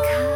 because